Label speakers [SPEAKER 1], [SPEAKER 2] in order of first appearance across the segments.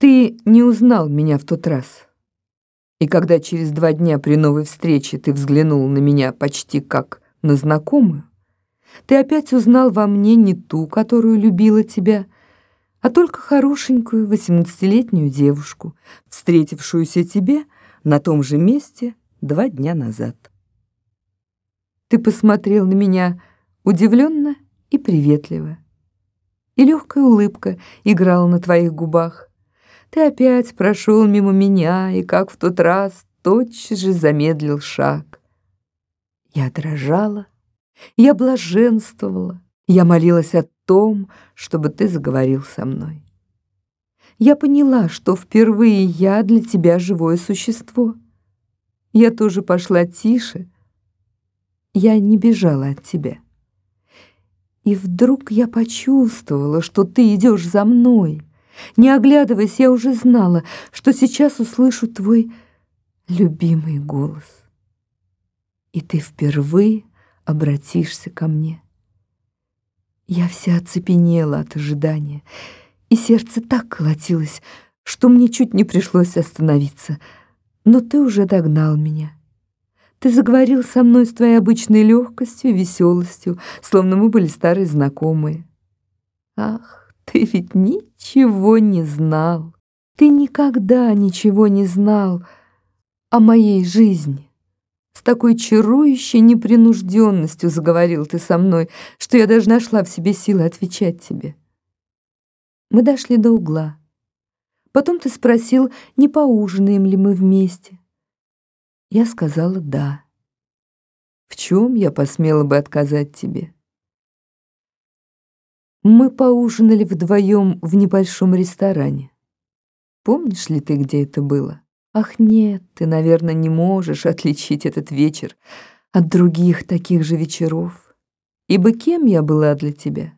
[SPEAKER 1] Ты не узнал меня в тот раз. И когда через два дня при новой встрече ты взглянул на меня почти как на знакомую, ты опять узнал во мне не ту, которую любила тебя, а только хорошенькую восемнадцатилетнюю девушку, встретившуюся тебе на том же месте два дня назад. Ты посмотрел на меня удивленно и приветливо, и легкая улыбка играла на твоих губах. Ты опять прошел мимо меня и, как в тот раз, тотчас же замедлил шаг. Я дрожала, я блаженствовала, я молилась о том, чтобы ты заговорил со мной. Я поняла, что впервые я для тебя живое существо. Я тоже пошла тише, я не бежала от тебя. И вдруг я почувствовала, что ты идешь за мной — не оглядываясь, я уже знала, что сейчас услышу твой любимый голос. И ты впервые обратишься ко мне. Я вся оцепенела от ожидания, и сердце так колотилось, что мне чуть не пришлось остановиться. Но ты уже догнал меня. Ты заговорил со мной с твоей обычной легкостью и веселостью, словно мы были старые знакомые. Ах, ты ведь ничего не знал. Ты никогда ничего не знал о моей жизни. С такой чарующей непринужденностью заговорил ты со мной, что я даже нашла в себе силы отвечать тебе. Мы дошли до угла. Потом ты спросил, не поужинаем ли мы вместе. Я сказала «да». В чем я посмела бы отказать тебе? Мы поужинали вдвоем в небольшом ресторане. Помнишь ли ты, где это было? Ах нет, ты, наверное, не можешь отличить этот вечер от других таких же вечеров. Ибо кем я была для тебя?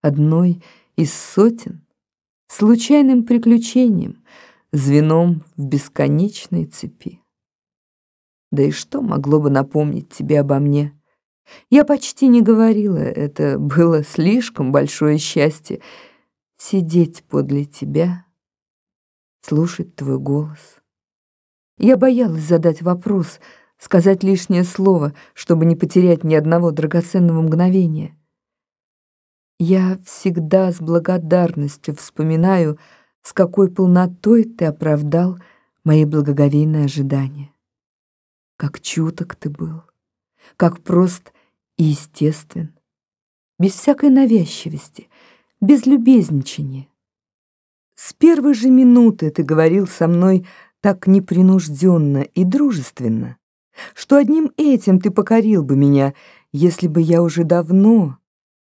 [SPEAKER 1] Одной из сотен, случайным приключением, звеном в бесконечной цепи. Да и что могло бы напомнить тебе обо мне? Я почти не говорила, это было слишком большое счастье сидеть подле тебя, слушать твой голос. Я боялась задать вопрос, сказать лишнее слово, чтобы не потерять ни одного драгоценного мгновения. Я всегда с благодарностью вспоминаю, с какой полнотой ты оправдал мои благоговейные ожидания. Как чуток ты был как прост и естествен, без всякой навязчивости, без любезничания. С первой же минуты ты говорил со мной так непринужденно и дружественно, что одним этим ты покорил бы меня, если бы я уже давно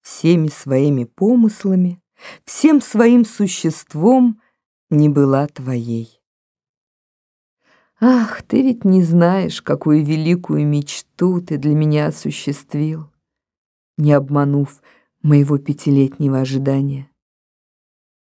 [SPEAKER 1] всеми своими помыслами, всем своим существом не была твоей. Ах, ты ведь не знаешь, какую великую мечту ты для меня осуществил, не обманув моего пятилетнего ожидания.